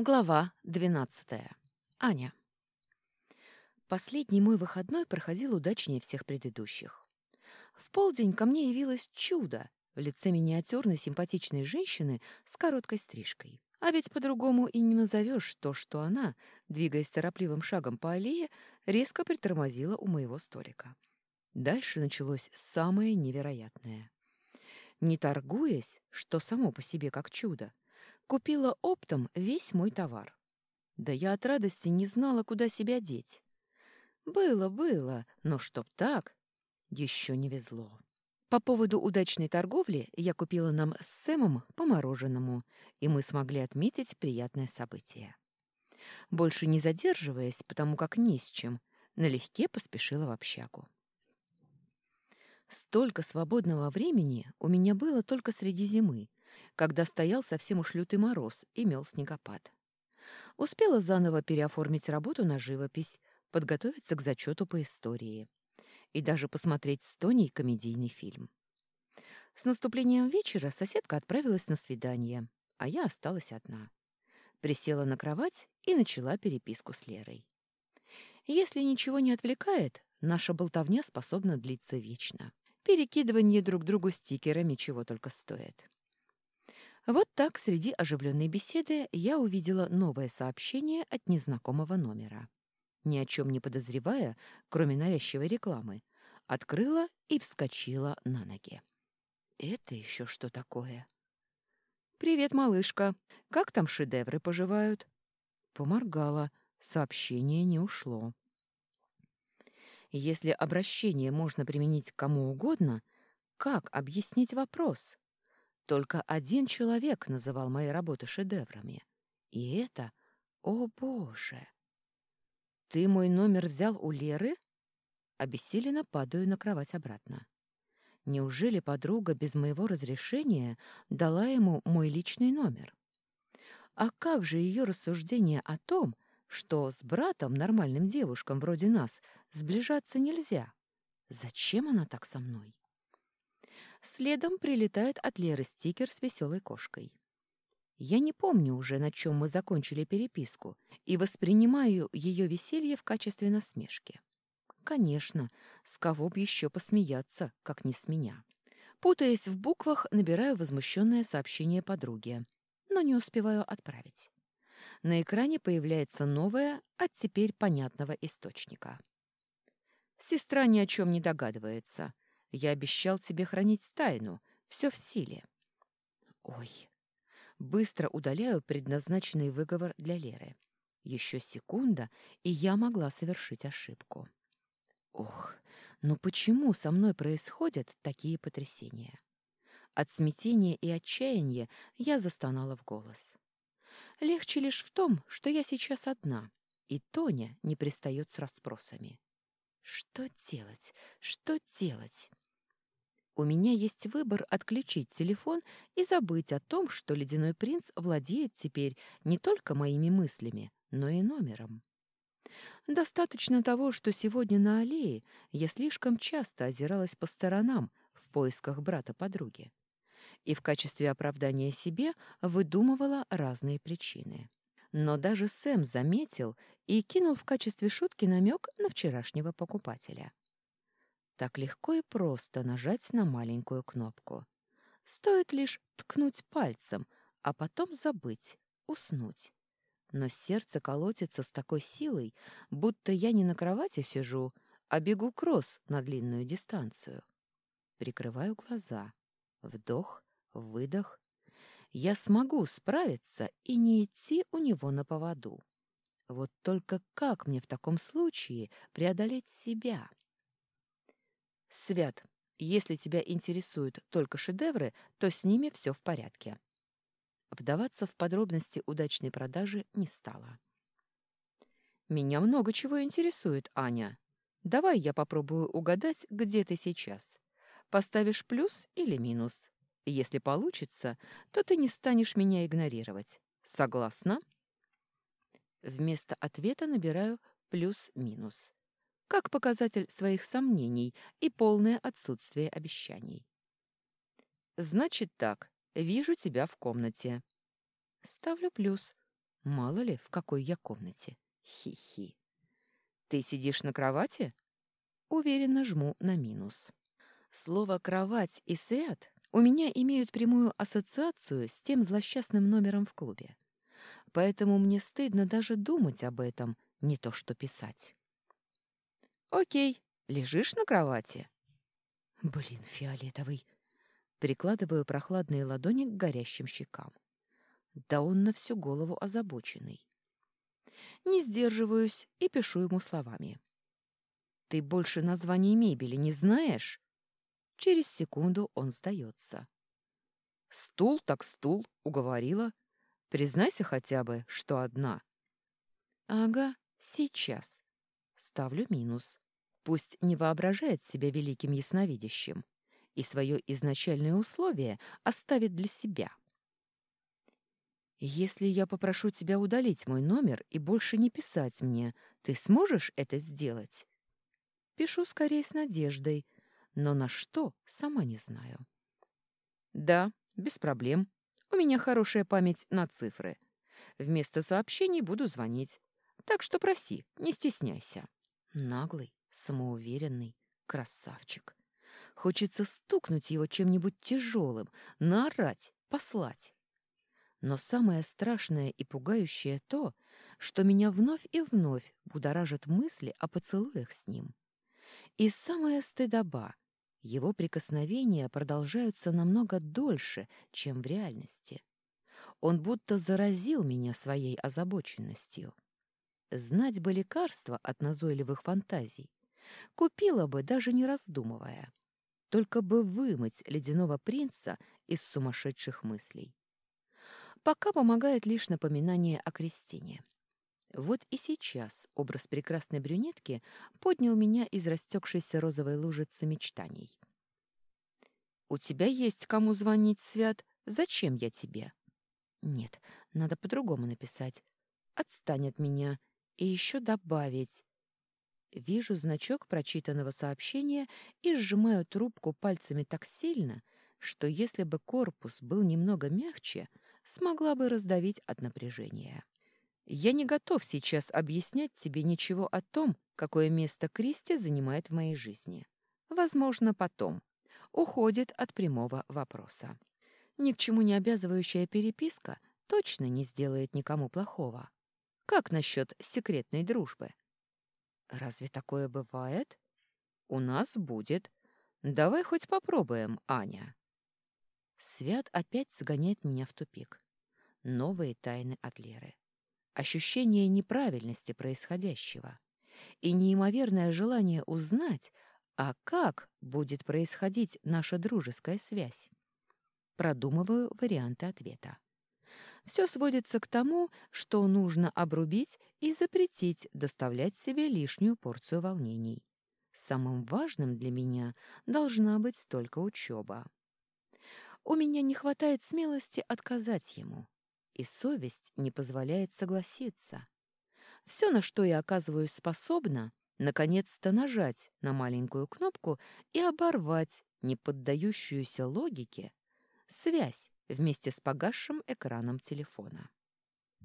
Глава двенадцатая. Аня. Последний мой выходной проходил удачнее всех предыдущих. В полдень ко мне явилось чудо в лице миниатюрной симпатичной женщины с короткой стрижкой. А ведь по-другому и не назовешь то, что она, двигаясь торопливым шагом по аллее, резко притормозила у моего столика. Дальше началось самое невероятное. Не торгуясь, что само по себе как чудо, Купила оптом весь мой товар. Да я от радости не знала, куда себя деть. Было, было, но чтоб так, еще не везло. По поводу удачной торговли я купила нам с Сэмом по мороженому, и мы смогли отметить приятное событие. Больше не задерживаясь, потому как ни с чем, налегке поспешила в общагу. Столько свободного времени у меня было только среди зимы, когда стоял совсем уж лютый мороз и мел снегопад. Успела заново переоформить работу на живопись, подготовиться к зачету по истории и даже посмотреть с Тоней комедийный фильм. С наступлением вечера соседка отправилась на свидание, а я осталась одна. Присела на кровать и начала переписку с Лерой. Если ничего не отвлекает, наша болтовня способна длиться вечно. Перекидывание друг другу стикерами чего только стоит. Вот так среди оживленной беседы я увидела новое сообщение от незнакомого номера. Ни о чем не подозревая, кроме навязчивой рекламы, открыла и вскочила на ноги. Это еще что такое? «Привет, малышка. Как там шедевры поживают?» Поморгала. Сообщение не ушло. Если обращение можно применить кому угодно, как объяснить вопрос? Только один человек называл мои работы шедеврами. И это... О, Боже! Ты мой номер взял у Леры? Обессиленно падаю на кровать обратно. Неужели подруга без моего разрешения дала ему мой личный номер? А как же ее рассуждение о том, что с братом, нормальным девушкам вроде нас, сближаться нельзя? Зачем она так со мной? Следом прилетает от Леры стикер с веселой кошкой. Я не помню уже, на чем мы закончили переписку, и воспринимаю ее веселье в качестве насмешки. Конечно, с кого бы еще посмеяться, как не с меня. Путаясь в буквах, набираю возмущенное сообщение подруге, но не успеваю отправить. На экране появляется новое, от теперь понятного источника. Сестра ни о чем не догадывается — я обещал тебе хранить тайну. Все в силе. Ой. Быстро удаляю предназначенный выговор для Леры. Еще секунда, и я могла совершить ошибку. Ох, ну почему со мной происходят такие потрясения? От смятения и отчаяния я застонала в голос. Легче лишь в том, что я сейчас одна, и Тоня не пристает с расспросами. Что делать? Что делать? У меня есть выбор отключить телефон и забыть о том, что ледяной принц владеет теперь не только моими мыслями, но и номером. Достаточно того, что сегодня на аллее я слишком часто озиралась по сторонам в поисках брата-подруги и в качестве оправдания себе выдумывала разные причины. Но даже Сэм заметил и кинул в качестве шутки намек на вчерашнего покупателя. Так легко и просто нажать на маленькую кнопку. Стоит лишь ткнуть пальцем, а потом забыть, уснуть. Но сердце колотится с такой силой, будто я не на кровати сижу, а бегу кросс на длинную дистанцию. Прикрываю глаза. Вдох, выдох. Я смогу справиться и не идти у него на поводу. Вот только как мне в таком случае преодолеть себя? Свят, если тебя интересуют только шедевры, то с ними все в порядке. Вдаваться в подробности удачной продажи не стала. Меня много чего интересует, Аня. Давай я попробую угадать, где ты сейчас. Поставишь плюс или минус. Если получится, то ты не станешь меня игнорировать. Согласна? Вместо ответа набираю плюс-минус как показатель своих сомнений и полное отсутствие обещаний. «Значит так, вижу тебя в комнате». Ставлю плюс. Мало ли, в какой я комнате. Хи-хи. Ты сидишь на кровати? Уверенно жму на минус. Слово «кровать» и «свят» у меня имеют прямую ассоциацию с тем злосчастным номером в клубе. Поэтому мне стыдно даже думать об этом, не то что писать. «Окей, лежишь на кровати?» «Блин, фиолетовый!» Прикладываю прохладные ладони к горящим щекам. Да он на всю голову озабоченный. Не сдерживаюсь и пишу ему словами. «Ты больше названий мебели не знаешь?» Через секунду он сдается. «Стул так стул», — уговорила. «Признайся хотя бы, что одна». «Ага, сейчас». Ставлю минус. Пусть не воображает себя великим ясновидящим и свое изначальное условие оставит для себя. Если я попрошу тебя удалить мой номер и больше не писать мне, ты сможешь это сделать? Пишу скорее с надеждой, но на что, сама не знаю. Да, без проблем. У меня хорошая память на цифры. Вместо сообщений буду звонить. Так что проси, не стесняйся. Наглый, самоуверенный, красавчик. Хочется стукнуть его чем-нибудь тяжелым, наорать, послать. Но самое страшное и пугающее то, что меня вновь и вновь будоражат мысли о поцелуях с ним. И самая стыдоба — его прикосновения продолжаются намного дольше, чем в реальности. Он будто заразил меня своей озабоченностью. Знать бы лекарства от назойливых фантазий. Купила бы, даже не раздумывая. Только бы вымыть ледяного принца из сумасшедших мыслей. Пока помогает лишь напоминание о Кристине. Вот и сейчас образ прекрасной брюнетки поднял меня из растекшейся розовой лужицы мечтаний. «У тебя есть кому звонить, Свят? Зачем я тебе?» «Нет, надо по-другому написать. Отстань от меня. И еще добавить. Вижу значок прочитанного сообщения и сжимаю трубку пальцами так сильно, что если бы корпус был немного мягче, смогла бы раздавить от напряжения. Я не готов сейчас объяснять тебе ничего о том, какое место Кристи занимает в моей жизни. Возможно, потом. Уходит от прямого вопроса. Ни к чему не обязывающая переписка точно не сделает никому плохого. Как насчет секретной дружбы? Разве такое бывает? У нас будет. Давай хоть попробуем, Аня. Свят опять загоняет меня в тупик. Новые тайны от Леры. Ощущение неправильности происходящего и неимоверное желание узнать, а как будет происходить наша дружеская связь. Продумываю варианты ответа. Все сводится к тому, что нужно обрубить и запретить доставлять себе лишнюю порцию волнений. Самым важным для меня должна быть только учеба. У меня не хватает смелости отказать ему, и совесть не позволяет согласиться. Все, на что я оказываюсь способна, наконец-то нажать на маленькую кнопку и оборвать неподдающуюся логике связь вместе с погасшим экраном телефона.